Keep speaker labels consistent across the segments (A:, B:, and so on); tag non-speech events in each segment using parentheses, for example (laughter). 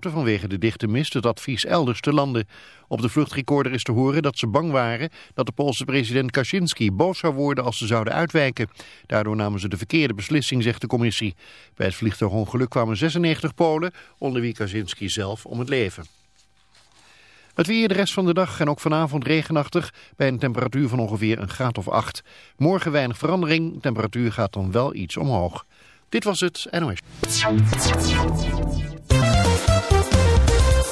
A: vanwege de dichte mist het advies elders te landen. Op de vluchtrecorder is te horen dat ze bang waren dat de Poolse president Kaczynski boos zou worden als ze zouden uitwijken. Daardoor namen ze de verkeerde beslissing, zegt de commissie. Bij het vliegtuigongeluk kwamen 96 Polen, onder wie Kaczynski zelf, om het leven. Het weer de rest van de dag en ook vanavond regenachtig bij een temperatuur van ongeveer een graad of 8. Morgen weinig verandering, de temperatuur gaat dan wel iets omhoog. Dit was het NOS.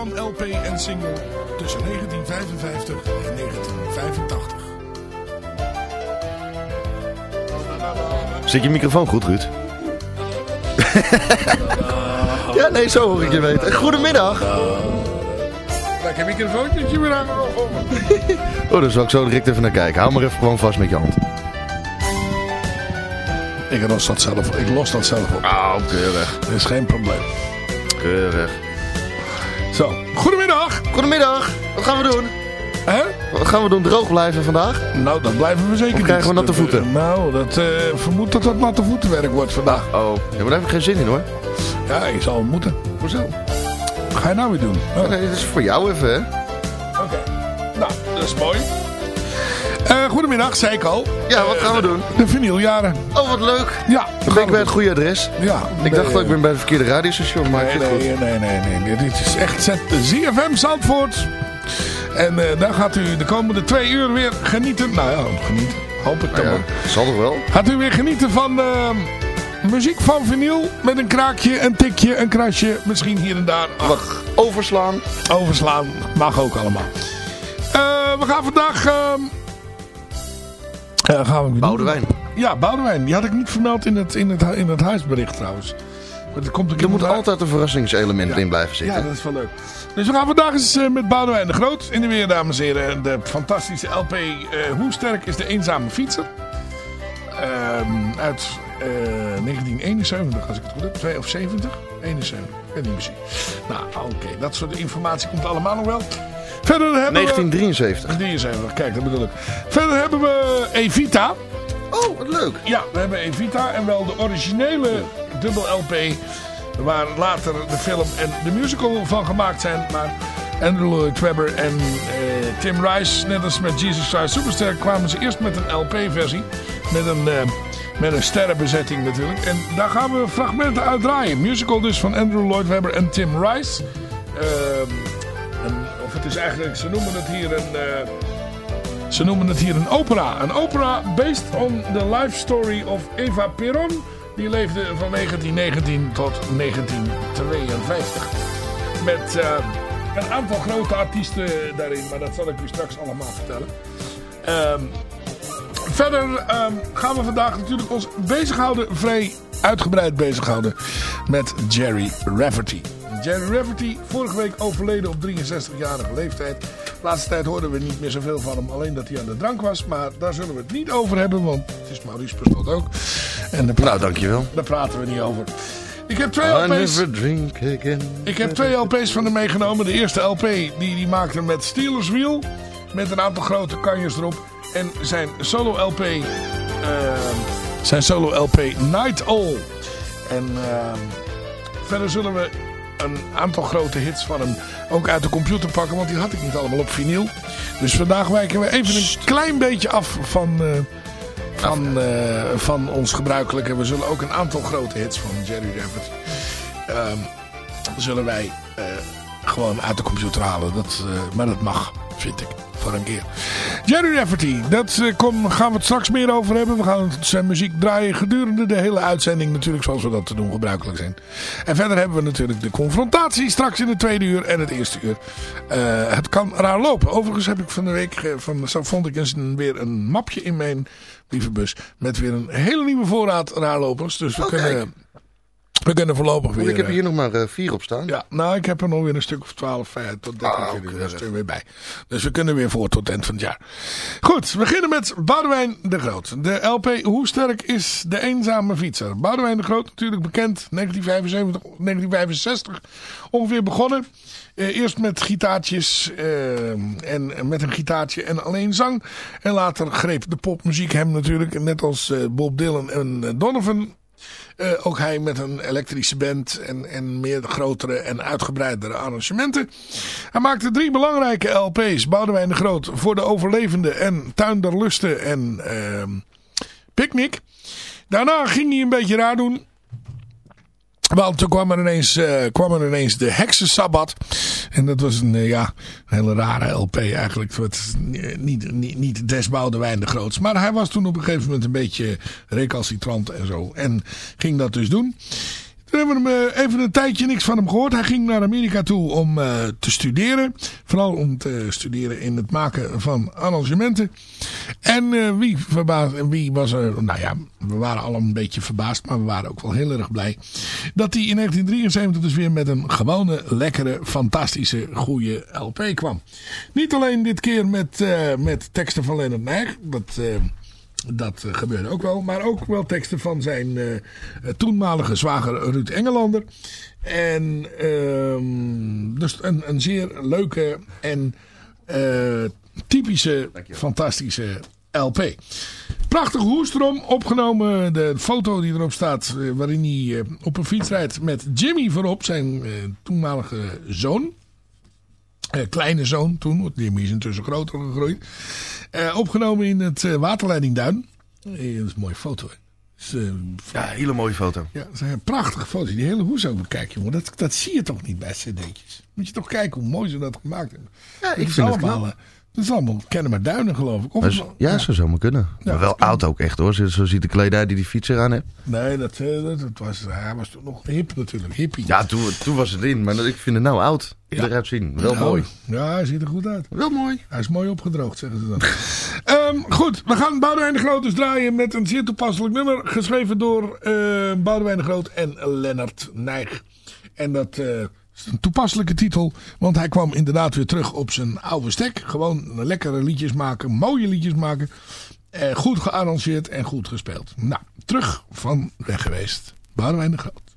B: Van LP en single tussen 1955 en 1985.
C: Zit je microfoon goed, Ruud? (laughs) ja, nee, zo hoor ik je weten. Goedemiddag.
B: Lekker microfoontje weer aan. (laughs)
C: Oh, daar zal ik zo direct even naar kijken. Hou maar even gewoon vast met je hand.
B: Ik los dat zelf, ik los dat zelf op.
C: Oh, keurig.
B: Dat is geen probleem.
C: Keurig.
B: Goedemiddag.
C: Goedemiddag. Wat gaan we doen?
B: Hè?
C: Wat gaan we doen? Droog blijven vandaag?
B: Nou, dat blijven we zeker
C: Of krijgen we natte voeten?
B: Eh, nou, dat eh, vermoed dat dat natte voetenwerk wordt vandaag.
C: Oh, ja, maar daar heb ik geen zin in hoor.
B: Ja, je zal moeten.
C: Hoezo?
B: Wat ga je nou weer doen? Oh.
C: Nee, dat is voor jou even, hè?
B: Oké. Nou, dat is mooi. Eh, goedemiddag, zei ik al.
C: Ja, wat gaan we doen?
B: De vinyljaren.
C: Oh, wat leuk.
B: Ja.
C: Dan ben ik bij het goede adres.
B: Ja.
C: Ik dacht dat ik ben bij het verkeerde radiostation, maar ik
B: Nee,
C: vind het goed.
B: nee, nee, nee, nee. Dit is echt ZFM Zandvoort. En eh, daar gaat u de komende twee uur weer genieten. Nou ja, genieten. Hoop ik dan
C: Ja,
B: maar.
C: zal toch wel?
B: Gaat u weer genieten van eh, muziek van vinyl. Met een kraakje, een tikje, een krasje. Misschien hier en daar. Ach,
C: overslaan.
B: overslaan. Mag ook allemaal. Eh, we gaan vandaag... ehm, eh, gaan we.
C: Boudewijn.
B: Ja, Boudewijn. Die had ik niet vermeld in het, in het, in het huisbericht trouwens. Maar er komt
C: Er moet
B: uit-
C: altijd een verrassingselement in blijven
B: Ja,
C: zitten.
B: dat is wel leuk. Dus we gaan vandaag eens eh, met Boudewijn de Groot in de weer, dames en heren. De fantastische LP eh, Hoe sterk is de eenzame fietser? Ehm, uit eh, 1971, als ik het goed heb. 2 of 70? 71. Weet niet precies. Nou, oké. Dat soort informatie komt allemaal nog wel. Verder hebben
C: 1973.
B: we... 73, kijk, dat bedoel ik. Verder hebben we Evita.
C: Oh, wat leuk.
B: Ja, we hebben Evita en wel de originele dubbel LP. Waar later de film en de musical van gemaakt zijn. Maar Andrew Lloyd Webber en eh, Tim Rice, net als met Jesus Christ Superstar, kwamen ze eerst met een LP-versie. Met een, eh, met een sterrenbezetting natuurlijk. En daar gaan we fragmenten uit draaien. Musical dus van Andrew Lloyd Webber en Tim Rice. Ehm, een- of het is eigenlijk, ze noemen het hier een... eh, ze noemen het hier een opera. Een opera based on the life story of Eva Peron. Die leefde van 1919 tot 1952. Met eh, een aantal grote artiesten daarin. Maar dat zal ik u straks allemaal vertellen. Ehm, verder ehm, gaan we vandaag natuurlijk ons bezighouden. Vrij uitgebreid bezighouden. Met Jerry Rafferty. Jerry Rafferty, vorige week overleden op 63-jarige leeftijd. De laatste tijd hoorden we niet meer zoveel van hem. Alleen dat hij aan de drank was. Maar daar zullen we het niet over hebben. Want het is Maurice Pestot ook. En daar praten,
C: Nou, dankjewel.
B: daar praten we niet over. Ik heb twee
C: I
B: LP's.
C: never drink again.
B: Ik heb twee LP's van hem meegenomen. De eerste LP die die maakte met Steelers Wheel. Met een aantal grote kanjes erop. En zijn solo LP. ehm, zijn solo LP Night All. En ehm, verder zullen we een aantal grote hits van hem ook uit de computer pakken. Want die had ik niet allemaal op vinyl. Dus vandaag wijken we even een klein beetje af van... eh, van, eh, van ons gebruikelijke. We zullen ook een aantal grote hits van Jerry Rafferty ehm, zullen wij eh, gewoon uit de computer halen. Dat, maar dat mag, vind ik, voor een keer. Jerry Rafferty, dat eh, gaan we het straks meer over hebben. We gaan zijn muziek draaien gedurende de hele uitzending natuurlijk, zoals we dat te doen gebruikelijk zijn. En verder hebben we natuurlijk de confrontatie straks in het tweede uur en het eerste uur. Eh, het kan raar lopen. Overigens heb ik van de week, eh, van, zo vond ik eens een, weer een mapje in mijn brievenbus met weer een hele nieuwe voorraad raarlopers. Dus we,
C: Oh,
B: kunnen, we kunnen voorlopig weer...
C: Want ik heb
B: eh,
C: hier nog maar eh, vier op staan.
B: ja, nou, ik heb er nog weer een stuk of 12 eh, tot 13
C: Ah,
B: er is er weer bij. Dus we kunnen weer voor tot het eind van het jaar. Goed, we beginnen met Boudewijn de Groot. De LP Hoe sterk is de eenzame fietser? Boudewijn de Groot, natuurlijk bekend, 1975, 1965 ongeveer begonnen. Eh, eerst met gitaartjes eh, en met een gitaartje en alleen zang. En later greep de popmuziek hem natuurlijk, net als eh, Bob Dylan en eh, Donovan, eh, ook hij met een elektrische band en, en meer grotere en uitgebreidere arrangementen. Hij maakte drie belangrijke LP's. Boudewijn de Groot voor de overlevende en Tuin der Lusten en ehm Picnic. Daarna ging hij een beetje raar doen. Want toen kwam er ineens, eh, kwam er ineens de Heksensabbat. En dat was een, eh, ja, een hele rare LP eigenlijk. Het is niet, niet, niet des Boudewijn de Groots. Maar hij was toen op een gegeven moment een beetje recalcitrant en zo. En ging dat dus doen. Toen hebben we hem eh, even een tijdje niks van hem gehoord. Hij ging naar Amerika toe om eh, te studeren. Vooral om te studeren in het maken van arrangementen. En eh, wie, verbaasd, en wie was er... Nou ja, we waren allemaal een beetje verbaasd. Maar we waren ook wel heel erg blij. Dat hij in 1973 dus weer met een gewone, lekkere, fantastische, goede LP kwam. Niet alleen dit keer met, met teksten van Leonard Nijg. Dat... dat eh, gebeurde ook wel. Maar ook wel teksten van zijn eh, eh, toenmalige zwager Ruud Engelander. En ehm, dus een, een zeer leuke en typische, fantastische LP. Prachtige hoestrom, opgenomen. De foto die erop staat, waarin hij op een fiets rijdt met Jimmy voorop, zijn toenmalige zoon. Eh, kleine zoon toen, want Jimmy is intussen groter gegroeid. Eh, opgenomen in het eh, waterleidingduin. Dat is een mooie foto. Hè?
C: Ja, hele mooie foto.
B: ja, dat zijn prachtige foto's. Die hele hoes ook bekijk, jongen. Dat, dat zie je toch niet bij cd'tjes. Moet je toch kijken hoe mooi ze dat gemaakt hebben.
C: Ja, ik
B: Dat is
C: vind het
B: allemaal,
C: knap.
B: Eh, Dat is allemaal kennen maar duinen, geloof ik. Of,
C: zo- ja, zo zou maar kunnen. maar wel oud ook echt hoor. Zo, ziet de kledij die die fietser aan heeft.
B: Nee, dat, eh, dat, dat was, hij was toen nog hip natuurlijk. Hippie.
C: Ja, toen, toen was het in. Maar ik vind het nou oud.
B: Ja.
C: Eruit zien. Wel
B: Nou,
C: mooi.
B: Ja, hij ziet er goed uit.
C: Wel mooi.
B: Hij is mooi opgedroogd, zeggen ze dan. (laughs) Ehm, goed, we gaan Boudewijn de Groot dus draaien met een zeer toepasselijk nummer. Geschreven door eh Boudewijn de Groot en Lennart Nijg. En dat eh, een toepasselijke titel. Want hij kwam inderdaad weer terug op zijn oude stek. Gewoon lekkere liedjes maken, mooie liedjes maken. Eh, goed gearrangeerd en goed gespeeld. Nou, terug van weg geweest. Boudewijn de Groot.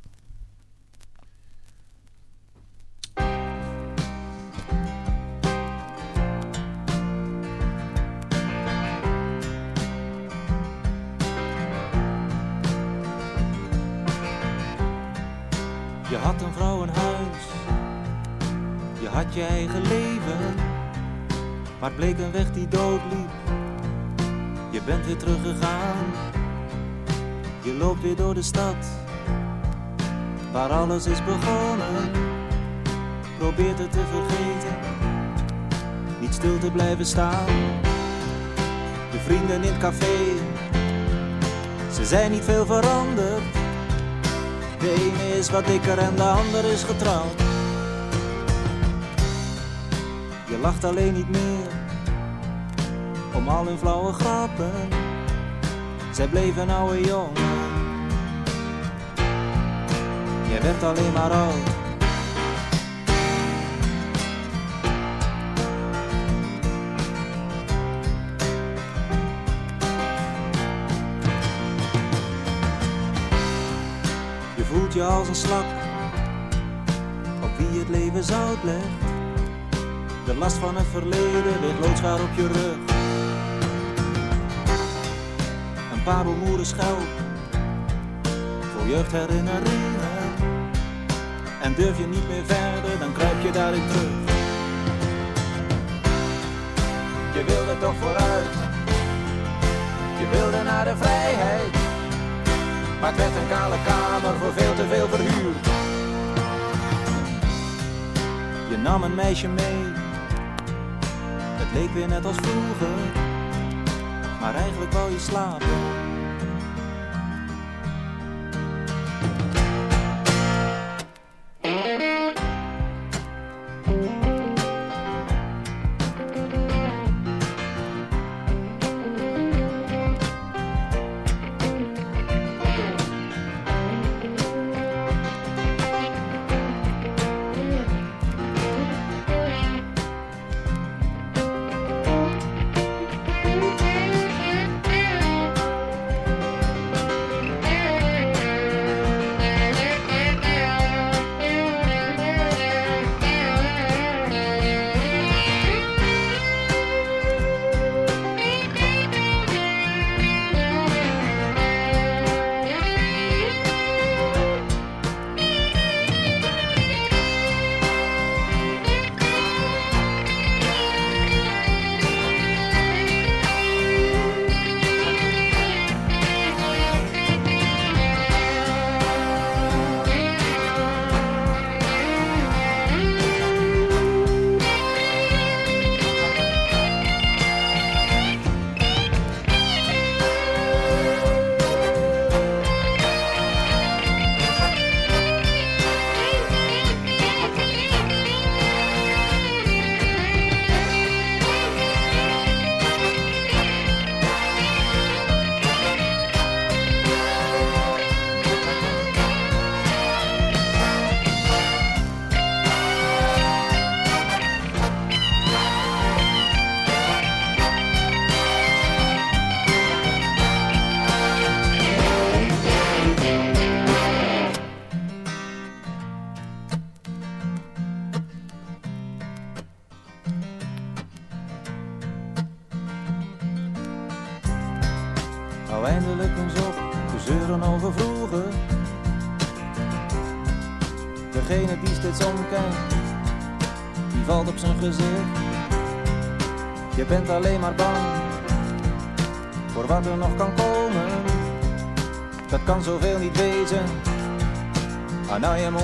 D: Je had een vrouw een had je eigen leven, maar bleek een weg die doodliep. Je bent weer teruggegaan, je loopt weer door de stad, waar alles is begonnen. Probeert het te vergeten, niet stil te blijven staan. De vrienden in het café, ze zijn niet veel veranderd. De ene is wat dikker en de ander is getrouwd. Je lacht alleen niet meer om al hun flauwe grappen. Zij bleven oude jongen. Jij werd alleen maar oud. Je voelt je al als een slak op wie het leven zout legt. De last van het verleden ligt loodschaar op je rug. Een parelmoeren schelp voor jeugdherinneringen. En durf je niet meer verder, dan kruip je daarin terug. Je wilde toch vooruit, je wilde naar de vrijheid. Maar het werd een kale kamer voor veel te veel verhuurd. Je nam een meisje mee, leek weer net als vroeger. Maar eigenlijk wou je slapen.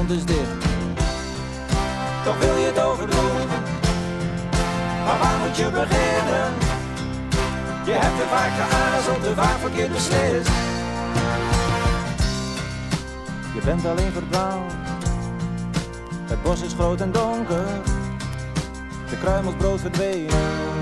D: Is dicht. Toch wil je het overdoen. Maar waar moet je beginnen? Je hebt te vaak geaarzeld, te vaak verkeerd beslist. Je bent alleen verdwaald. Het bos is groot en donker. De kruimels brood verdwenen.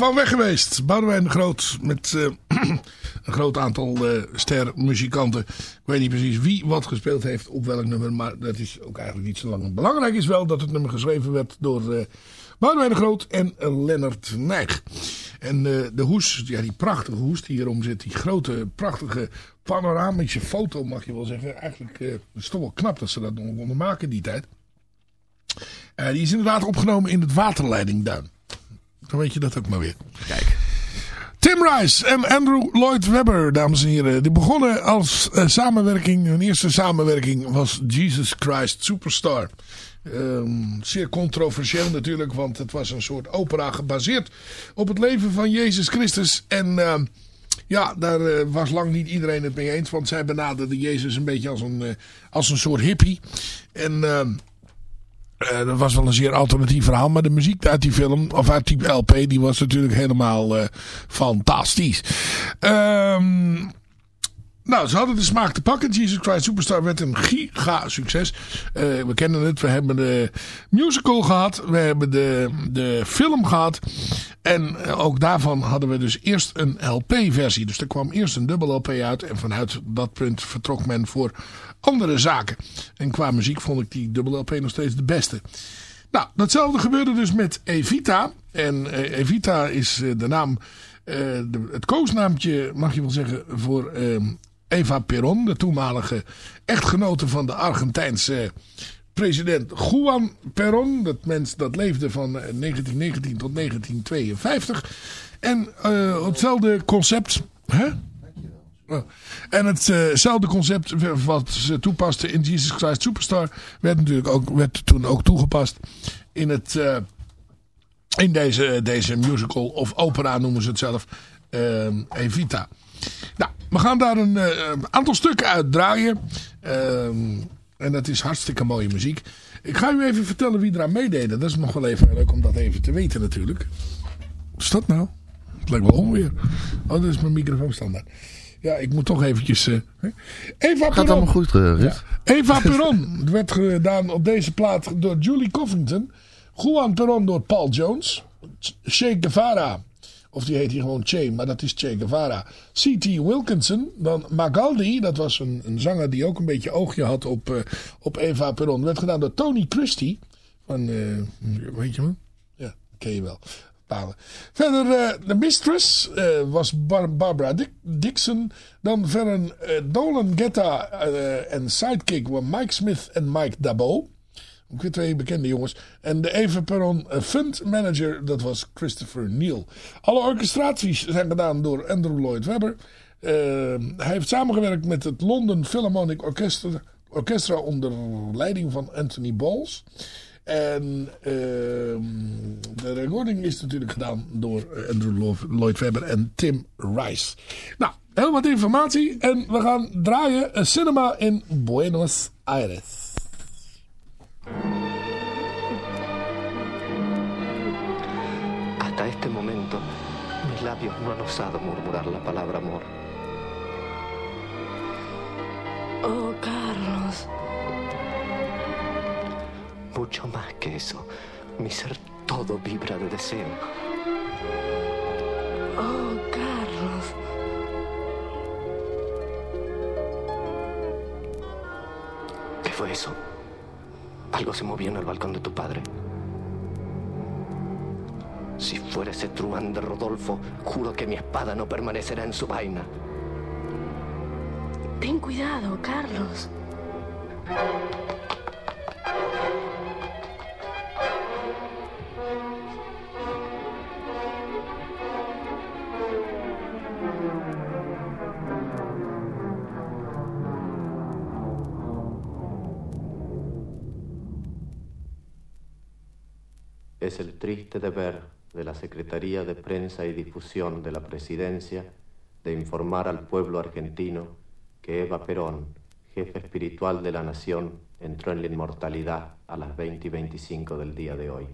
B: Van weg geweest. Boudewijn de Groot met eh, (clears throat) een groot aantal eh stermuzikanten. Ik weet niet precies wie wat gespeeld heeft op welk nummer. Maar dat is ook eigenlijk niet zo lang. Belangrijk is wel dat het nummer geschreven werd door Boudewijn de Groot en Lennart Nijg. En de hoes, ja, die prachtige hoes die hierom zit. Die grote, prachtige panoramische foto mag je wel zeggen. Eigenlijk het toch wel knap dat ze dat nog konden maken in die tijd. Die is inderdaad opgenomen in het waterleidingduin. Dan weet je dat ook maar weer.
E: Kijk.
B: Tim Rice en Andrew Lloyd Webber, dames en heren. Die begonnen als eh, samenwerking. Hun eerste samenwerking was Jesus Christ Superstar. Ehm, zeer controversieel natuurlijk, want het was een soort opera gebaseerd op het leven van Jezus Christus. En ehm, ja, daar eh, was lang niet iedereen het mee eens, want zij benaderden Jezus een beetje als een, eh, als een soort hippie. En... Eh, dat was wel een zeer alternatief verhaal. Maar de muziek uit die film, of uit die LP, die was natuurlijk helemaal uh, fantastisch. Ehm... Nou, ze hadden de smaak te pakken. Jesus Christ Superstar werd een giga succes. Uh, we kennen het. We hebben de musical gehad. We hebben de, de film gehad. En ook daarvan hadden we dus eerst een LP-versie. Dus er kwam eerst een dubbel LP uit. En vanuit dat punt vertrok men voor andere zaken. En qua muziek vond ik die dubbel LP nog steeds de beste. Nou, datzelfde gebeurde dus met Evita. En uh, Evita is uh, de naam, uh, het koosnaampje mag je wel zeggen voor ehm, Eva Perón. De toenmalige echtgenote van de Argentijnse president Juan Perón. Dat mens dat leefde van 1919 tot 1952. En hetzelfde concept... Hè? En hetzelfde concept wat ze toepaste in Jesus Christ Superstar werd natuurlijk ook, werd toen ook toegepast in, het, in deze, deze musical of opera noemen ze het zelf, Evita. Nou, we gaan daar een uh, aantal stukken uit draaien. en dat is hartstikke mooie muziek. Ik ga u even vertellen wie eraan meededen. Dat is nog wel even leuk om dat even te weten natuurlijk. Wat is dat nou? Het lijkt wel onweer. Oh, dat is mijn microfoon standaard. Ja, ik moet toch eventjes... Uh, Eva
C: Gaat Perron. allemaal goed, uh, ja.
B: Eva Perron (laughs) werd gedaan op deze plaat door Julie Covington. Juan Perron door Paul Jones. Che Guevara. Of die heet hier gewoon Che, maar dat is Che Guevara. C.T. Wilkinson. Dan Magaldi, dat was een, een zanger die ook een beetje oogje had op, uh, op Eva Perron. Werd gedaan door Tony Christie. Van, weet je me? Ja, ken je wel. Verder uh, de Mistress was Bar Barbara Dixon. Dan verder Dolan Getta en sidekick waren Mike Smith en Mike Dabo. Twee bekende jongens. En de Eva Perron fund manager, dat was Christopher Neal. Alle orchestraties zijn gedaan door Andrew Lloyd Webber. hij heeft samengewerkt met het London Philharmonic Orchestra, onder leiding van Anthony Bowles. En uh, de recording is natuurlijk gedaan door Andrew Lloyd Webber en Tim Rice. Nou, heel wat informatie. En we gaan draaien een cinema in Buenos Aires.
F: Labios no han osado murmurar la palabra amor.
G: Oh, Carlos.
F: Mucho más que eso. Mi ser todo vibra de deseo.
G: Oh, Carlos.
F: ¿Qué fue eso? Algo se movió en el balcón de tu padre. Si fuera ese truán de Rodolfo, juro que mi espada no permanecerá en su vaina.
G: Ten cuidado, Carlos.
H: es el triste deber de la Secretaría de Prensa y Difusión de la Presidencia de informar al pueblo argentino que Eva Perón, jefe espiritual de la nación, entró en la inmortalidad a las 20 y 25 del día de hoy.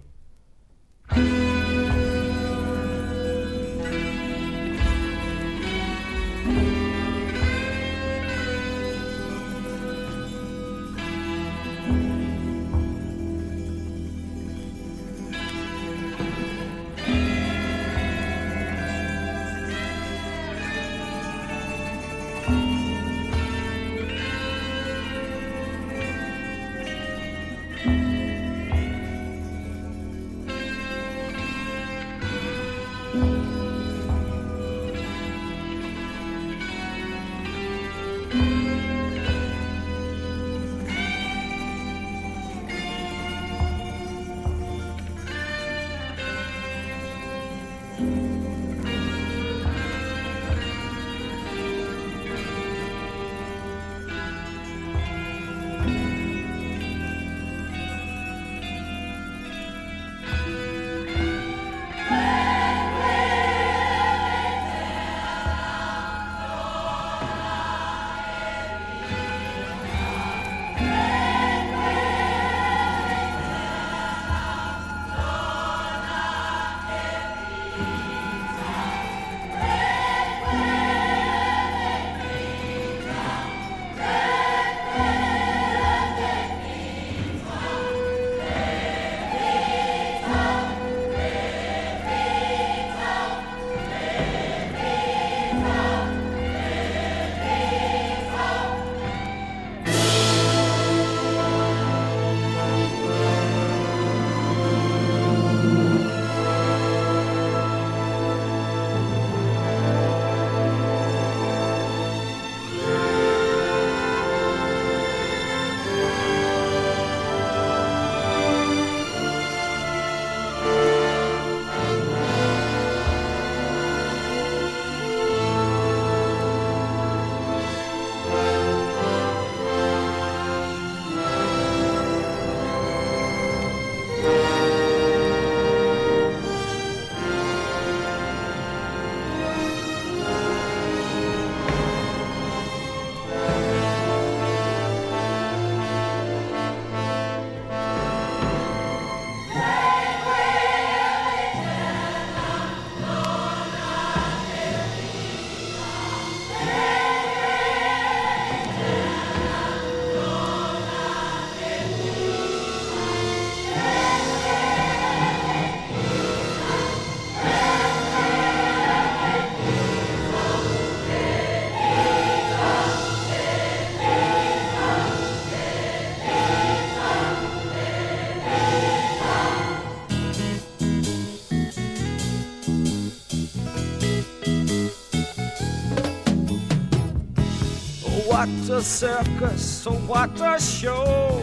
I: A circus, what a show.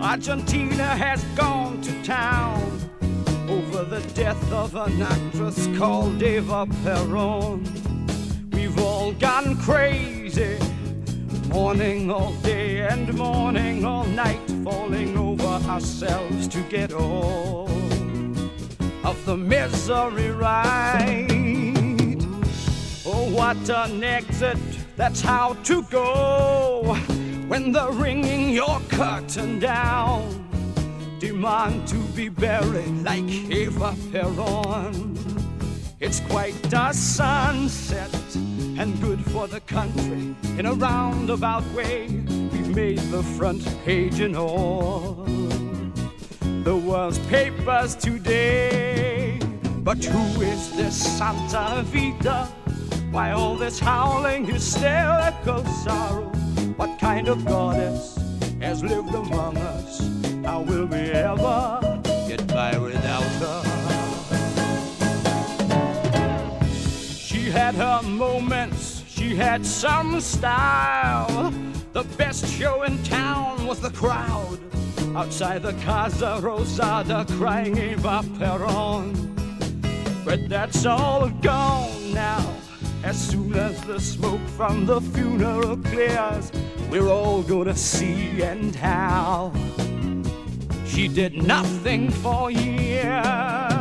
I: Argentina has gone to town over the death of an actress called Eva Peron. We've all gone crazy, mourning all day and mourning all night, falling over ourselves to get all of the misery right. Oh, what an exit, that's how to go when they're ringing your curtain down. Demand to be buried like Eva Peron. It's quite a sunset and good for the country. In a roundabout way, we've made the front page in all the world's papers today. But who is this Santa Vita? Why all this howling, hysterical sorrow? What kind of goddess has lived among us? How will we ever get by without her? She had her moments, she had some style. The best show in town was the crowd outside the Casa Rosada crying Eva Peron. But that's all gone now. As soon as the smoke from the funeral clears, we're all gonna see and how she did nothing for years.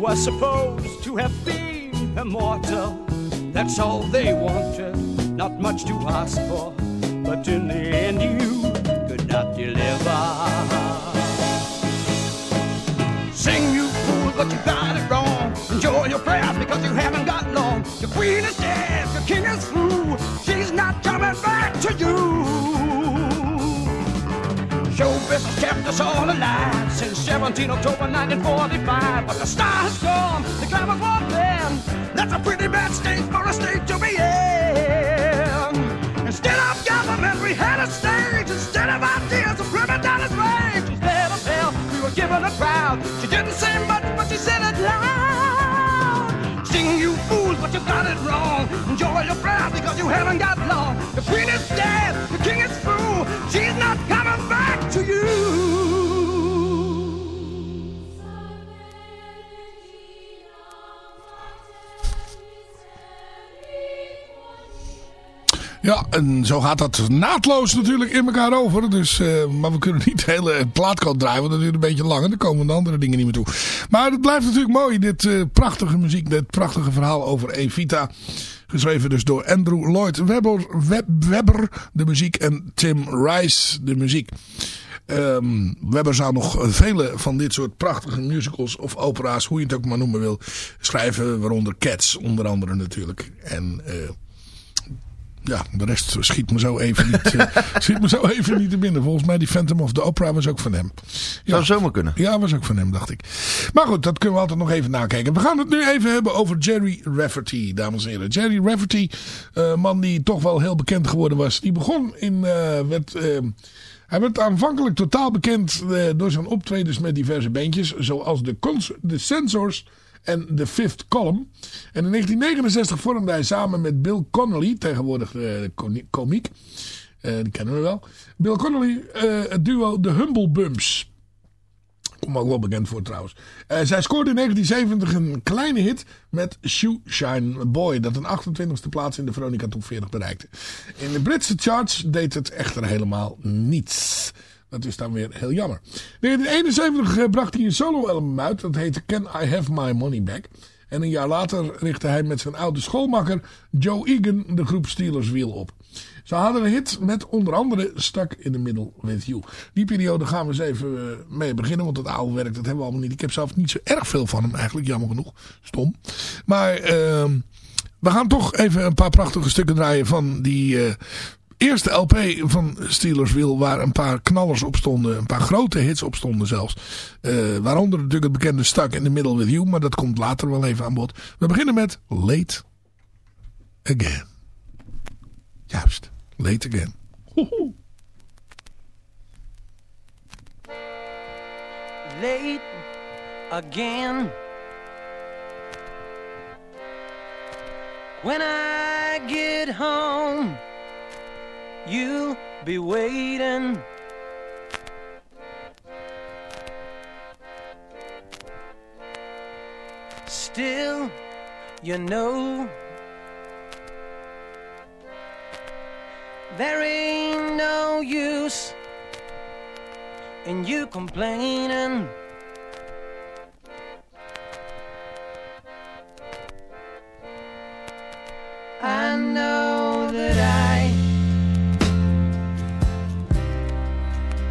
I: Were supposed to have been immortal. That's all they wanted, not much to ask for. But in the end, you could not deliver. Sing, you fool, but you got it wrong. Enjoy your prayers because you haven't got long. Your queen is dead, your king is through. She's not coming back to you. Show business kept us all alive 17 October 1945. But the star has gone, the glamour's one then. That's a pretty bad state for a state to be in. Instead of government, we had a stage. Instead of ideas, a private dollar's rage. Instead of hell, we were given a crowd. She didn't say much, but she said it loud. Sing, you fools, but you got it wrong. Enjoy your pride because you haven't got long. The queen is dead, the king is through. She's not coming back
B: Ja, en zo gaat dat naadloos natuurlijk in elkaar over. Dus, eh, maar we kunnen niet de hele plaatkant draaien, want dat duurt een beetje lang. En dan komen de andere dingen niet meer toe. Maar het blijft natuurlijk mooi, dit eh, prachtige muziek, dit prachtige verhaal over Evita. Geschreven dus door Andrew Lloyd Webber, Web, Webber de muziek en Tim Rice de muziek. Ehm, Webber zou nog vele van dit soort prachtige musicals of opera's, hoe je het ook maar noemen wil, schrijven. Waaronder Cats, onder andere natuurlijk. En... eh ja, de rest schiet me zo even niet, uh, (laughs) schiet me zo even niet te binnen. Volgens mij die Phantom of the Opera was ook van hem. Ja,
C: Zou zomaar kunnen.
B: Ja, was ook van hem, dacht ik. Maar goed, dat kunnen we altijd nog even nakijken. We gaan het nu even hebben over Jerry Rafferty, dames en heren. Jerry Rafferty, uh, man die toch wel heel bekend geworden was. Die begon in... Uh, werd, hij werd aanvankelijk totaal bekend door zijn optredens met diverse bandjes. Zoals de, de Sensors en The Fifth Column. En in 1969 vormde hij samen met Bill Connolly, tegenwoordig uh, komiek, uh, die kennen we wel. Bill Connolly, uh, het duo The Humble Bumps. Kom ook wel bekend voor trouwens. zij scoorde in 1970 een kleine hit met Shoe Shine Boy. Dat een 28e plaats in de Veronica Top 40 bereikte. In de Britse charts deed het echter helemaal niets. Dat is dan weer heel jammer. In 1971 bracht hij een solo-album uit. Dat heette Can I Have My Money Back? En een jaar later richtte hij met zijn oude schoolmakker Joe Egan de groep Steelers Wheel op. Ze hadden een hit met onder andere Stuck in the Middle with You. Die periode gaan we eens even mee beginnen. Want dat oude werk, dat hebben we allemaal niet. Ik heb zelf niet zo erg veel van hem eigenlijk. Jammer genoeg. Stom. Maar... Uh, We gaan toch even een paar prachtige stukken draaien van die eh, eerste LP van Steelers Wheel. Waar een paar knallers op stonden. Een paar grote hits op stonden zelfs. Eh, waaronder natuurlijk het bekende Stuck in the Middle with You. Maar dat komt later wel even aan bod. We beginnen met Late Again. Juist, Late Again.
J: late again. When I get home, you'll be waiting. Still, you know, there ain't no use in you complaining. I know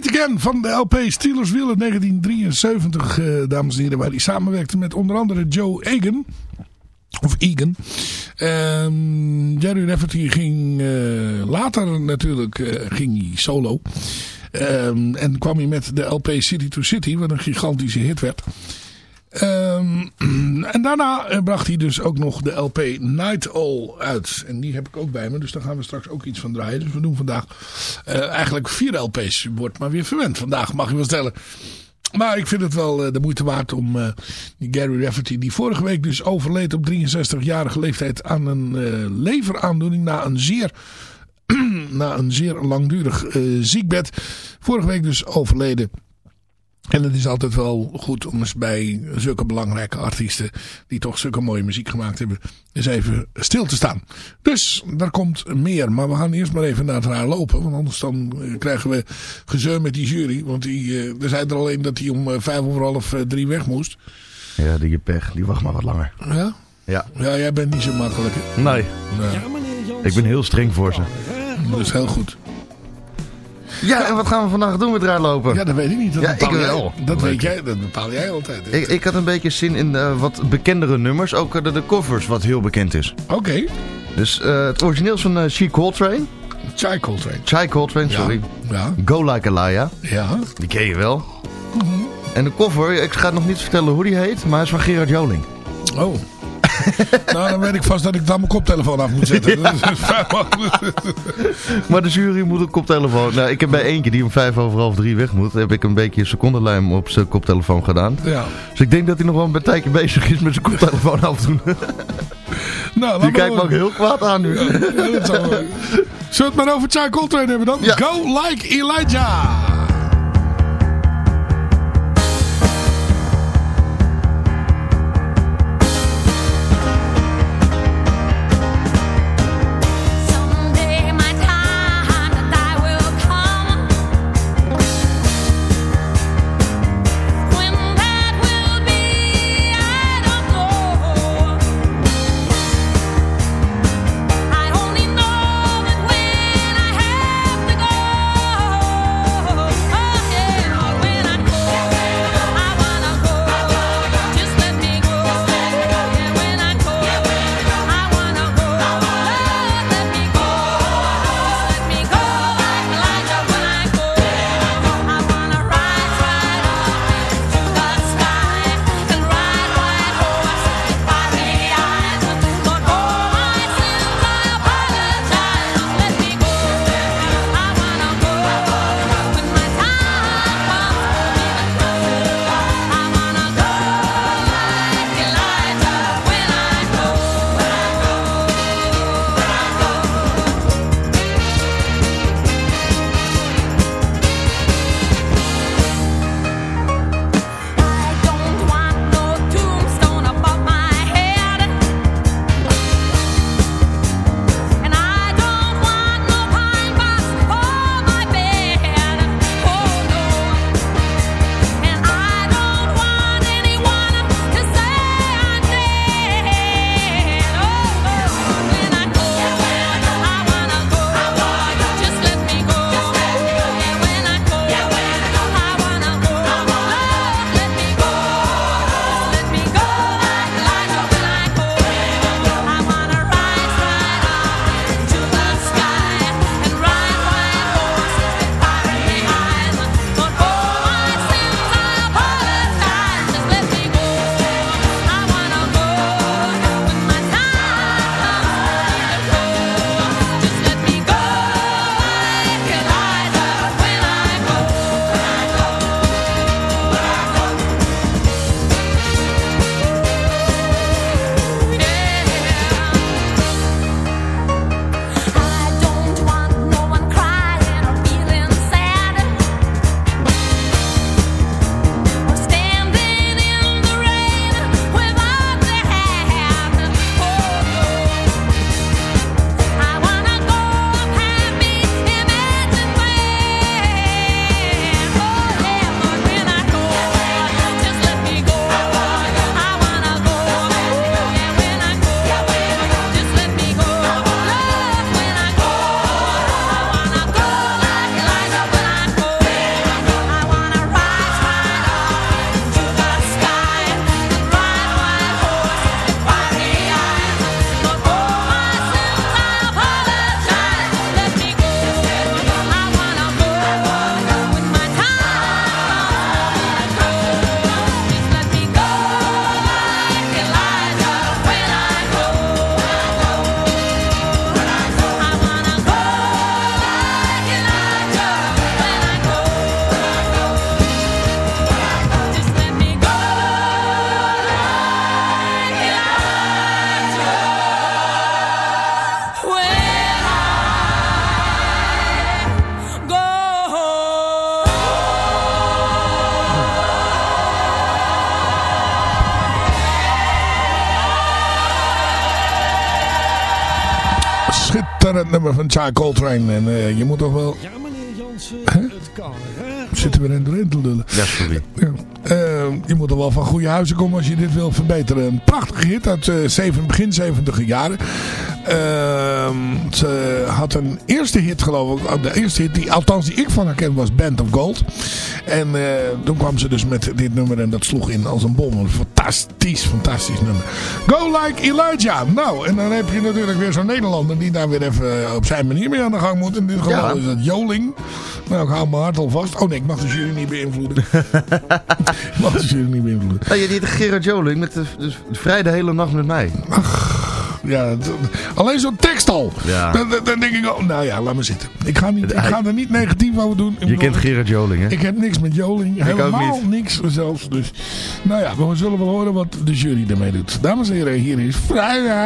J: Late Again
B: van de LP Steelers Wheel uit 1973, eh, dames en heren. Waar hij samenwerkte met onder andere Joe Egan. Of Egan. Ehm, Jerry Rafferty ging eh, later natuurlijk eh, ging hij solo. Ehm, en kwam hij met de LP City to City, wat een gigantische hit werd. Ehm, (clears throat) en daarna eh, bracht hij dus ook nog de LP Night All uit. En die heb ik ook bij me, dus daar gaan we straks ook iets van draaien. Dus we doen vandaag eh, eigenlijk vier LP's. Wordt maar weer verwend vandaag, mag je wel stellen. Maar ik vind het wel eh, de moeite waard om Gary Rafferty, die vorige week dus overleed op 63-jarige leeftijd aan een leveraandoening na een zeer (clears throat) na een zeer langdurig ziekbed. Vorige week dus overleden. En het is altijd wel goed om eens bij zulke belangrijke artiesten... die toch zulke mooie muziek gemaakt hebben... eens even stil te staan. Dus, daar komt meer. Maar we gaan eerst maar even naar het raar lopen. Want anders dan eh, krijgen we gezeur met die jury. Want die, eh, er zei er alleen dat hij om eh, vijf over half drie weg moest.
C: Ja, die pech. Die wacht maar wat langer.
B: Ja?
C: Ja.
B: Ja, jij bent niet zo makkelijk. Hè?
C: Nee.
B: Nee.
C: Ik ben heel streng voor ze.
B: Dat is heel goed.
C: Ja, en wat gaan we vandaag doen met raarlopen?
K: Ja, dat weet ik niet. Dat
C: Ja, ik
K: bepaal jij.
C: wel.
K: Dat, weet jij, dat bepaal jij altijd.
C: Ik, ik had een beetje zin in eh, wat bekendere nummers. Ook eh, de, de covers, wat heel bekend is.
K: Oké.
C: Dus eh, het origineel is van eh She Coltrane.
K: Chai Coltrane.
C: Chai Coltrane, sorry.
K: Ja.
C: Go Like a Liar.
K: Ja.
C: Die ken je wel. En de cover, ik ga nog niet vertellen hoe die heet, maar hij is van Gerard Joling.
K: Oh. (laughs) nou, dan weet ik vast dat ik dan mijn koptelefoon af moet zetten. (laughs)
C: Maar de jury moet een koptelefoon... Nou, ik heb bij eentje die om vijf over half drie weg moet... heb ik een beetje secondenlijm op zijn koptelefoon gedaan.
K: Ja.
C: Dus ik denk dat hij nog wel een tijdje bezig is met zijn koptelefoon af te doen. (laughs)
K: Nou, laat
C: Die kijkt me ook heel kwaad aan nu.
K: Ja. Zullen we het maar over Chai Coltrane hebben dan? Go like Elijah. het nummer van Chai Coltrane. En eh, je moet toch wel...
B: Ja, meneer Jansen, het kan.
K: Zitten we in de te lullen.
C: Ja, sorry.
L: Eh, je moet er wel van goede huizen komen als je dit wil verbeteren. Een prachtige hit uit uh, begin 70 jaren. Ehm, ze had een eerste hit geloof ik. Oh, de eerste hit, die, althans die ik van haar ken, was Band of Gold. En eh, toen kwam ze dus met dit nummer en dat sloeg in als een bom. Een fantastisch, fantastisch nummer. Go Like Elijah. Nou, en dan heb je natuurlijk weer zo'n Nederlander die daar weer even eh, op zijn manier mee aan de gang moet. In dit geval is dat Joling. Nou, ik hou mijn hart al vast. Oh nee, ik mag dus de jury niet beïnvloeden. (laughs) ik mag dus de jury niet beïnvloeden.
C: Nou, je deed Gerard Joling met de, vrij de hele nacht met mij.
L: Ach ja, alleen zo'n tekst al. Dan, dan, denk ik, oh, nou ja, laat maar zitten. Ik ga, niet, ik er niet negatief over doen.
C: Je kent Gerard Joling, hè?
L: Ik heb niks met Joling.
C: Ik
L: helemaal niks zelfs. Dus, nou ja, we zullen wel horen wat de jury ermee doet. Dames en heren, hier is Vrijdag.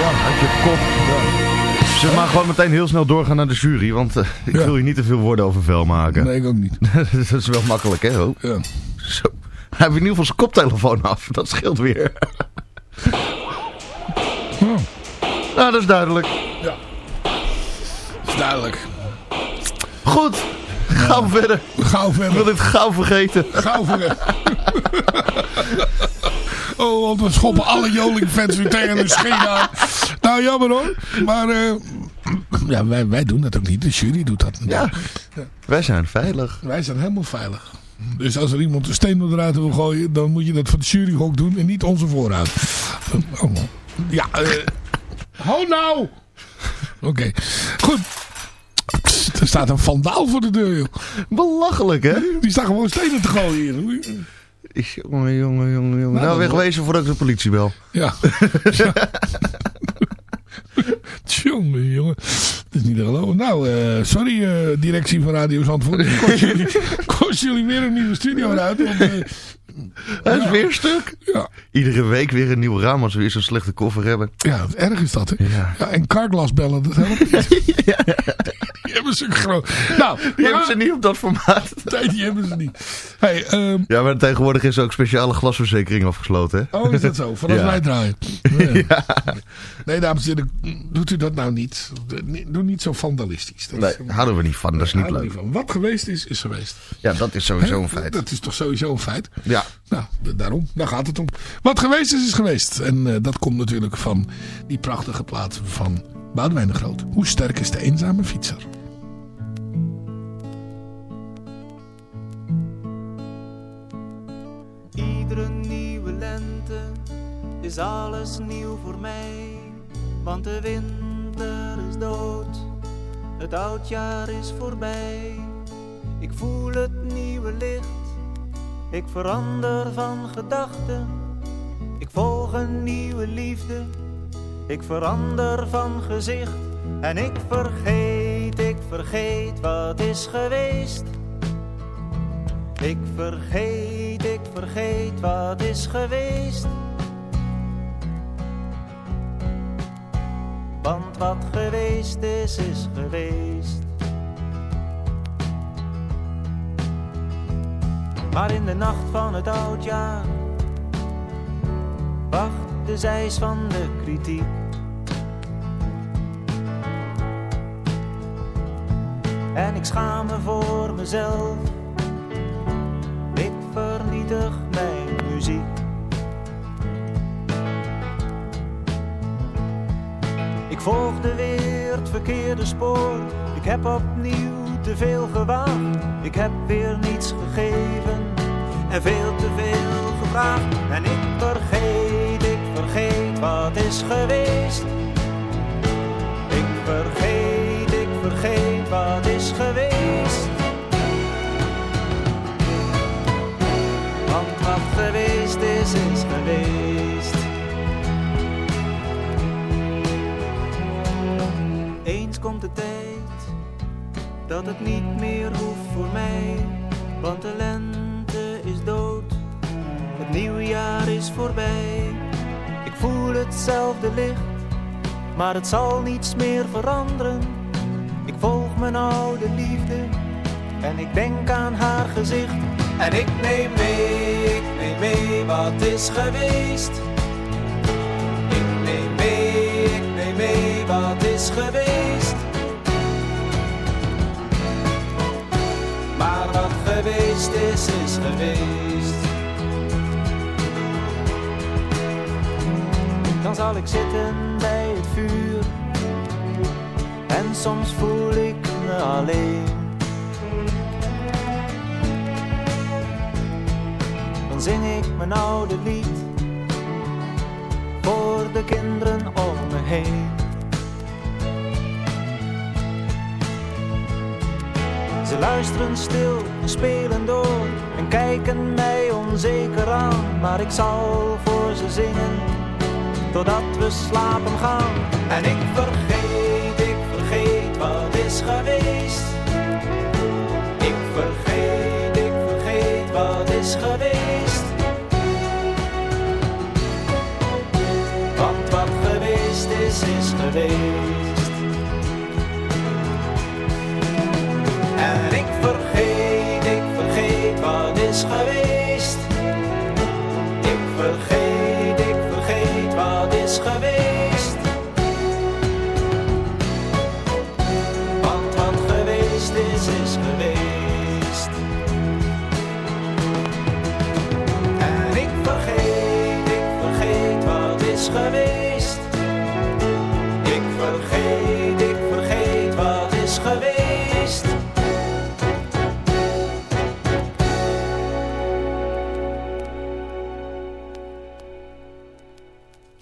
B: Ja,
C: uit je kop. Ze mag gewoon meteen heel snel doorgaan naar de jury, want eh, ik wil je niet te veel woorden over vuil maken.
B: Nee, ik ook niet. (laughs)
C: dat is wel makkelijk, hè? hoop.
B: Ja.
C: Zo. Hij heeft in ieder geval zijn koptelefoon af, dat scheelt weer. (laughs)
B: Oh.
C: Nou, dat is duidelijk.
B: Ja. Dat is duidelijk.
C: Goed. Gaan ja. verder.
B: Gauw verder.
C: Ik wil dit gauw vergeten.
B: Gauw vergeten. (laughs) oh, want we schoppen alle Joling-fans weer tegen de scheen aan. Nou, jammer hoor. Maar eh, ja, wij, wij doen dat ook niet. De jury doet dat.
C: Ja. Wij zijn veilig.
B: Wij zijn helemaal veilig. Dus als er iemand een steen ruiten wil gooien, dan moet je dat voor de juryhok doen en niet onze vooruit. Oh, ja, eh. (laughs) hou nou! Oké, goed. Er staat een vandaal voor de deur, joh.
C: Belachelijk, hè?
B: Die staat gewoon stenen te gooien hier.
C: Jongen, jongen, jongen, jongen. Nou,
B: dat
C: wegwezen voordat ik de politie bel.
B: Ja. Ja. Jongen, jongen. Dat is niet te geloven. Nou, eh, sorry eh, directie van Radio Zandvoort. Ik kost (laughs) jullie, kost jullie weer een nieuwe studio uit. Want,
C: Hij is
B: Ja.
C: weer stuk.
B: ja,
C: Iedere week weer een nieuw raam als we weer zo'n slechte koffer hebben.
B: ja, erg is dat, hè?
C: Ja.
B: Ja, en carglass bellen, dat helpt niet. (laughs) Die hebben ze groot. Nou,
C: Die hebben ze niet op dat formaat.
B: Nee, die hebben ze niet. Hey, ehm,
C: Ja, maar tegenwoordig is ook speciale glasverzekering afgesloten, hè?
B: oh, is dat zo? Van als
C: Ja.
B: wij draaien. (laughs) Nee. dames en heren, doet u dat nou niet. Doe niet zo vandalistisch. Dat
C: Nee, houden we niet van. Dat is niet
B: er
C: leuk.
B: van. Wat geweest is, is geweest.
C: Ja, dat is sowieso een feit.
B: Dat is toch sowieso een feit.
C: Ja.
B: Nou, d- daarom. Daar gaat het om. Wat geweest is, is geweest. En eh, dat komt natuurlijk van die prachtige plaat van Boudewijn de Groot. Hoe sterk is de eenzame fietser?
D: Iedere nieuwe lente is alles nieuw voor mij. Want de winter is dood, het oudjaar is voorbij. Ik voel het nieuwe licht, ik verander van gedachten. Ik volg een nieuwe liefde, ik verander van gezicht. En ik vergeet, ik vergeet wat is geweest. Ik vergeet, ik vergeet wat is geweest. Want wat geweest is, is geweest. Maar in de nacht van het oudjaar wacht de zeis van de kritiek. En ik schaam me voor mezelf ik vernietig mijn muziek. Ik volgde weer het verkeerde spoor. Ik heb opnieuw te veel gewaagd. Ik heb weer niets gegeven en veel te veel gevraagd. En ik vergeet, ik vergeet wat is geweest. Ik vergeet, ik vergeet wat is geweest. Want wat geweest is, is geweest. Eens komt de tijd dat het niet meer hoeft voor mij. Want de lente is dood, het nieuwe jaar is voorbij. Ik voel hetzelfde licht, maar het zal niets meer veranderen. Ik volg mijn oude liefde en ik denk aan haar gezicht. En ik neem mee, ik neem mee wat is geweest. Ik neem mee, ik neem mee wat is geweest. Maar wat geweest is, is geweest. Dan zal ik zitten bij het vuur. En soms voel ik me alleen. dan zing ik mijn oude lied voor de kinderen om me heen. Ze luisteren stil en spelen door en kijken mij onzeker aan, maar ik zal voor ze zingen totdat we slapen gaan. En ik vergeet, ik vergeet wat is geweest. Ik vergeet, ik vergeet wat is geweest. Want wat geweest is, is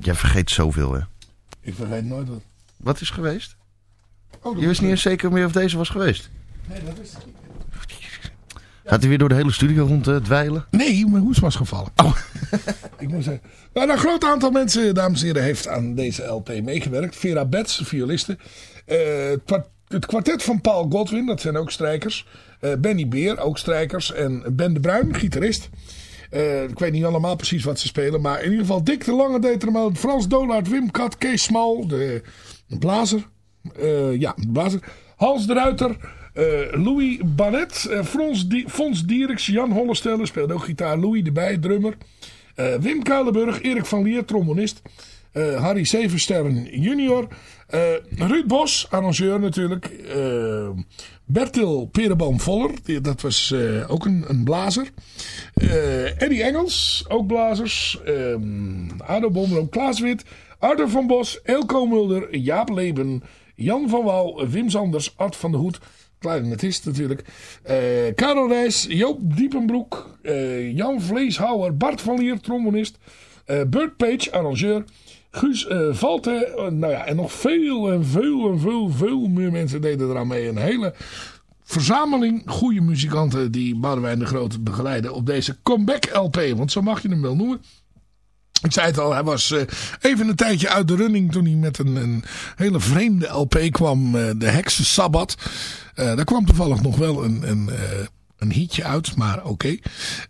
C: Jij vergeet zoveel, hè?
B: Ik vergeet nooit wat.
C: Wat is geweest?
B: Oh,
C: Je wist niet eens zeker meer of deze was geweest.
B: Nee, dat wist ik niet.
C: Gaat hij weer door de hele studio rond eh, dweilen?
B: Nee, mijn hoes was gevallen. Oh. (laughs) ik moet zeggen. Nou, een groot aantal mensen, dames en heren, heeft aan deze LP meegewerkt. Vera Betts, violiste. Eh, het kwartet van Paul Godwin, dat zijn ook strijkers. Eh, Benny Beer, ook strijkers. En Ben de Bruin, gitarist. Eh, ik weet niet allemaal precies wat ze spelen. Maar in ieder geval Dick Lange deed. Frans Dolaert, Wim Kat, Kees Smal, de, blazer. Eh, ja, blazer. Hans de Ruiter. eh, Louis Barret. eh, Frans Di Fons Dieriks. Jan Hollestelle speelde ook gitaar. Louis de Bij, drummer. Wim Kuilenburg. Erik van Lier, trombonist. Eh, Harry Zevensterren junior. Eh, Ruud Bos, arrangeur natuurlijk. Eh, Bertil Perenboom Voller, die- dat was ook een, een blazer. Eddie Engels, ook blazers. Ehm Ado Bommeloom, Klaas Wit. Arthur van Bos, Elko Mulder, Jaap Leben, Jan van Wal, Wim Sanders, Art van de Hoed. Clarinetist natuurlijk. Karel Reis, Joop Diepenbroek, Jan Vleeshouwer, Bart van Lier, trombonist. Bert Page, arrangeur. Guus eh, nou ja, en nog veel en veel en veel, veel meer mensen deden eraan mee. Een hele verzameling goede muzikanten die Boudewijn de Grote begeleiden op deze comeback LP. Want zo mag je hem wel noemen. Ik zei het al, hij was eh, even een tijdje uit de running toen hij met een, een hele vreemde LP kwam. de Heksen Sabbat. Daar kwam toevallig nog wel een, een hitje uit, maar oké.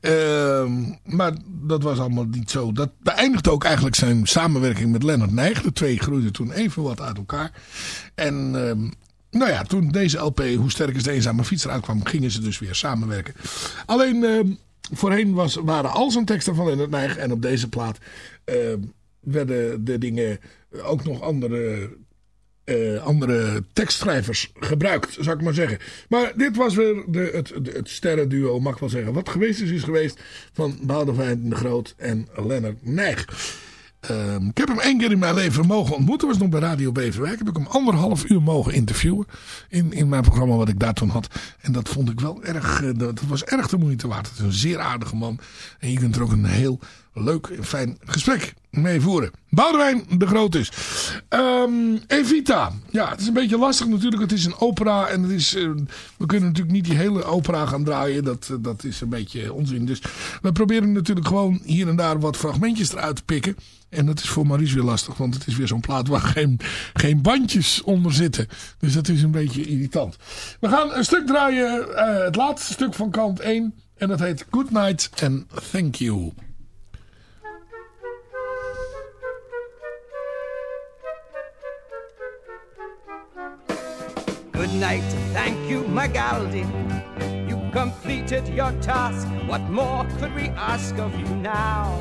B: Ehm, maar dat was allemaal niet zo. Dat beëindigde ook eigenlijk zijn samenwerking met Leonard Nijg. De twee groeiden toen even wat uit elkaar. En ehm, nou ja, toen deze LP, Hoe sterk is de eenzame fietser uitkwam, gingen ze dus weer samenwerken. Alleen ehm, voorheen was, waren al zijn teksten van Leonard Nijg. En op deze plaat werden de dingen ook nog andere eh, andere tekstschrijvers gebruikt, zou ik maar zeggen. Maar dit was weer de, het, sterrenduo, mag ik wel zeggen. Wat geweest is, is geweest van Boudewijn de Groot en Lennart Nijg. Ehm, ik heb hem één keer in mijn leven mogen ontmoeten. Was nog bij Radio Beverwijk. Heb ik hem anderhalf uur mogen interviewen. In, in mijn programma wat ik daar toen had. En dat vond ik wel erg. eh, dat was erg de moeite waard. Het is een zeer aardige man. En je kunt er ook een heel leuk en fijn gesprek mee voeren. Boudewijn de Groot is. Ehm, Evita. Ja, het is een beetje lastig natuurlijk. Het is een opera. En het is, eh, we kunnen natuurlijk niet die hele opera gaan draaien. Dat, eh, dat is een beetje onzin. Dus we proberen natuurlijk gewoon hier en daar wat fragmentjes eruit te pikken. En dat is voor Maurice weer lastig. Want het is weer zo'n plaat waar geen, geen bandjes onder zitten. Dus dat is een beetje irritant. We gaan een stuk draaien. eh, het laatste stuk van kant 1. En dat heet Good Night and Thank You.
I: Good night, thank you, Magaldi. You completed your task. What more could we ask of you now?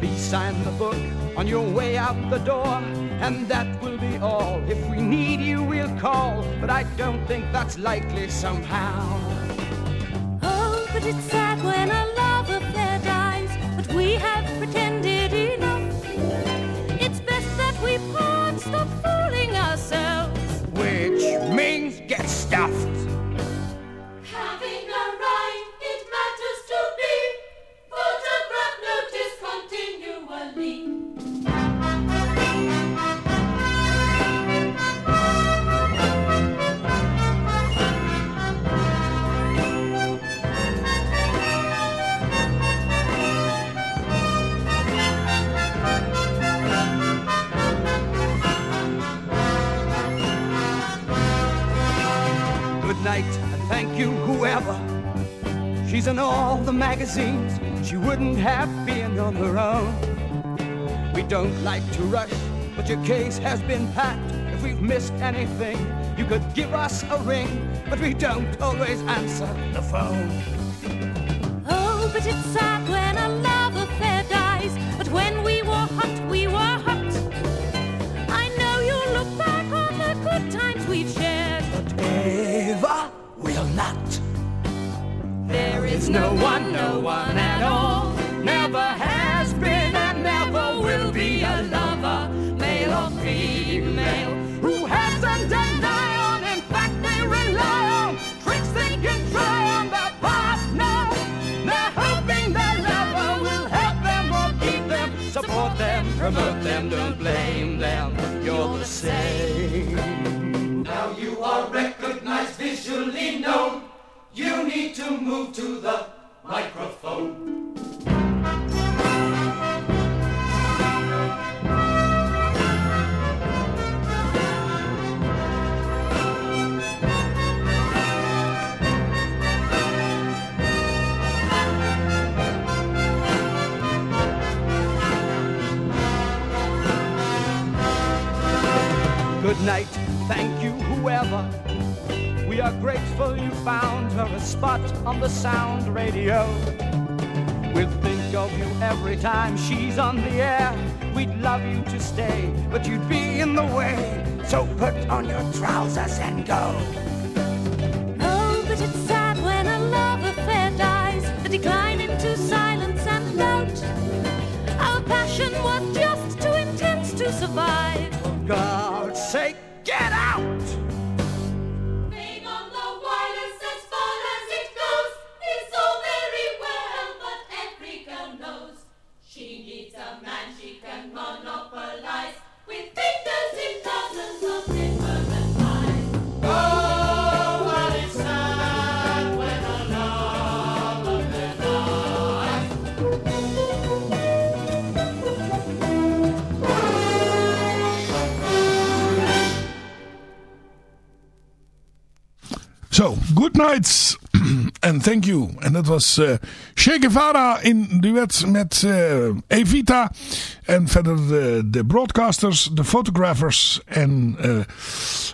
I: Please sign the book on your way out the door, and that will be all. If we need you, we'll call, but I don't think that's likely somehow.
K: Oh, but it's sad when a love affair dies, but we have pretended enough. It's best that we part, stop fooling ourselves.
I: Yeah. Magazines. She wouldn't have been on her own. We don't like to rush, but your case has been packed. If we've missed anything, you could give us a ring, but we don't always answer the phone.
K: Oh, but it's sad
J: say.
M: Now you are recognized, visually known. You need to move to the microphone.
I: Good night, thank you, whoever. We are grateful you found her a spot on the sound radio. We'll think of you every time she's on the air. We'd love you to stay, but you'd be in the way. So put on your trousers and go.
K: Oh, but it's sad when a love affair dies, the decline into silence and doubt. Our passion was just too intense to survive.
M: Oh, God's sake,
B: Zo, good night (clears throat) and thank you. En dat was eh Che Guevara in duet met eh, Evita. En verder de, broadcasters, de photographers en eh,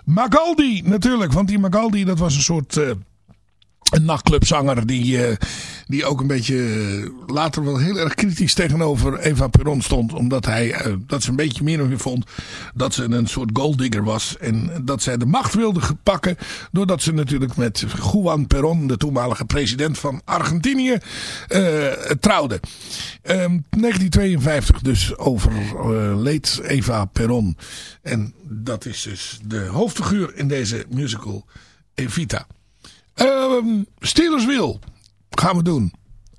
B: Magaldi natuurlijk. Want die Magaldi dat was een soort... een nachtclubzanger die, die ook een beetje eh, later wel heel erg kritisch tegenover Eva Peron stond. Omdat hij, eh, dat ze een beetje meer meer vond dat ze een soort golddigger was. En dat zij de macht wilde pakken doordat ze natuurlijk met Juan Perón, de toenmalige president van Argentinië, eh, trouwde. Ehm, 1952 dus overleed Eva Peron. En dat is dus de hoofdfiguur in deze musical Evita. Ehm Wheel gaan we doen.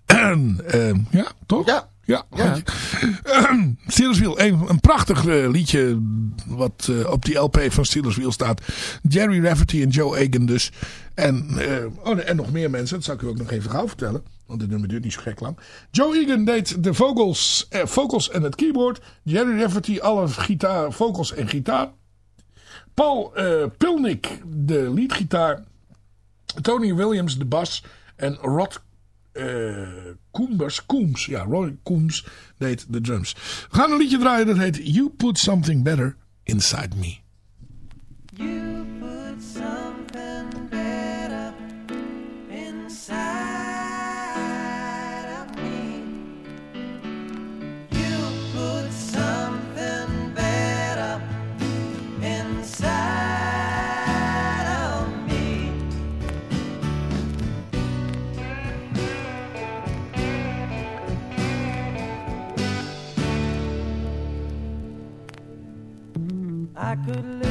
B: En, ehm, ja, toch?
C: Ja.
B: Ja,
C: Ja.
B: Ehm, Steelers Wheel, een, een prachtig eh, liedje wat eh, op die LP van Steelers Wheel staat. Jerry Rafferty en Joe Egan dus. En, eh, oh, en nog meer mensen, dat zal ik u ook nog even gauw vertellen. Want dit nummer duurt niet zo gek lang. Joe Egan deed de vocals, eh, vocals en het keyboard. Jerry Rafferty alle gitaar, vocals en gitaar. Paul eh, Pilnick de leadgitaar. Tony Williams de bas. En Rod eh Coombs, Coombs, ja, Roy Coombs deed de drums. We gaan een liedje draaien dat heet You Put Something Better Inside Me.
J: You Good.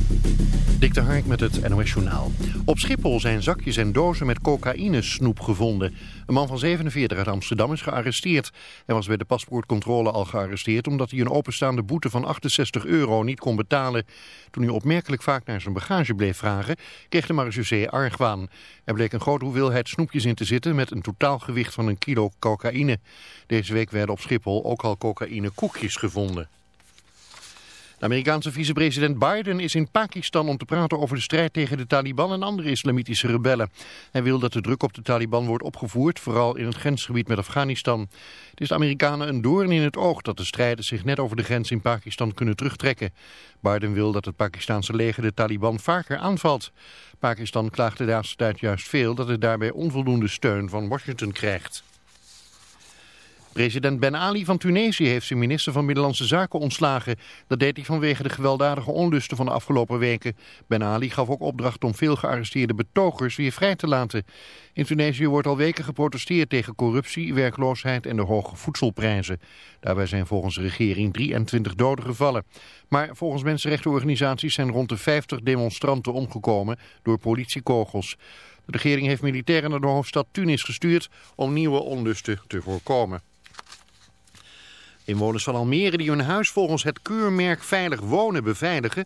A: Dik de Hark met het NOS Journaal. Op Schiphol zijn zakjes en dozen met cocaïnesnoep gevonden. Een man van 47 uit Amsterdam is gearresteerd. Hij was bij de paspoortcontrole al gearresteerd... omdat hij een openstaande boete van 68 euro niet kon betalen. Toen hij opmerkelijk vaak naar zijn bagage bleef vragen... kreeg de marechaussee argwaan. Er bleek een grote hoeveelheid snoepjes in te zitten... met een totaalgewicht van een kilo cocaïne. Deze week werden op Schiphol ook al cocaïnekoekjes gevonden. De Amerikaanse vicepresident Biden is in Pakistan om te praten over de strijd tegen de Taliban en andere islamitische rebellen. Hij wil dat de druk op de Taliban wordt opgevoerd, vooral in het grensgebied met Afghanistan. Het is de Amerikanen een doorn in het oog dat de strijders zich net over de grens in Pakistan kunnen terugtrekken. Biden wil dat het Pakistanse leger de Taliban vaker aanvalt. Pakistan klaagt de laatste tijd juist veel dat het daarbij onvoldoende steun van Washington krijgt. President Ben Ali van Tunesië heeft zijn minister van Binnenlandse Zaken ontslagen. Dat deed hij vanwege de gewelddadige onlusten van de afgelopen weken. Ben Ali gaf ook opdracht om veel gearresteerde betogers weer vrij te laten. In Tunesië wordt al weken geprotesteerd tegen corruptie, werkloosheid en de hoge voedselprijzen. Daarbij zijn volgens de regering 23 doden gevallen. Maar volgens mensenrechtenorganisaties zijn rond de 50 demonstranten omgekomen door politiekogels. De regering heeft militairen naar de hoofdstad Tunis gestuurd om nieuwe onlusten te voorkomen. Inwoners van Almere die hun huis volgens het keurmerk Veilig Wonen beveiligen...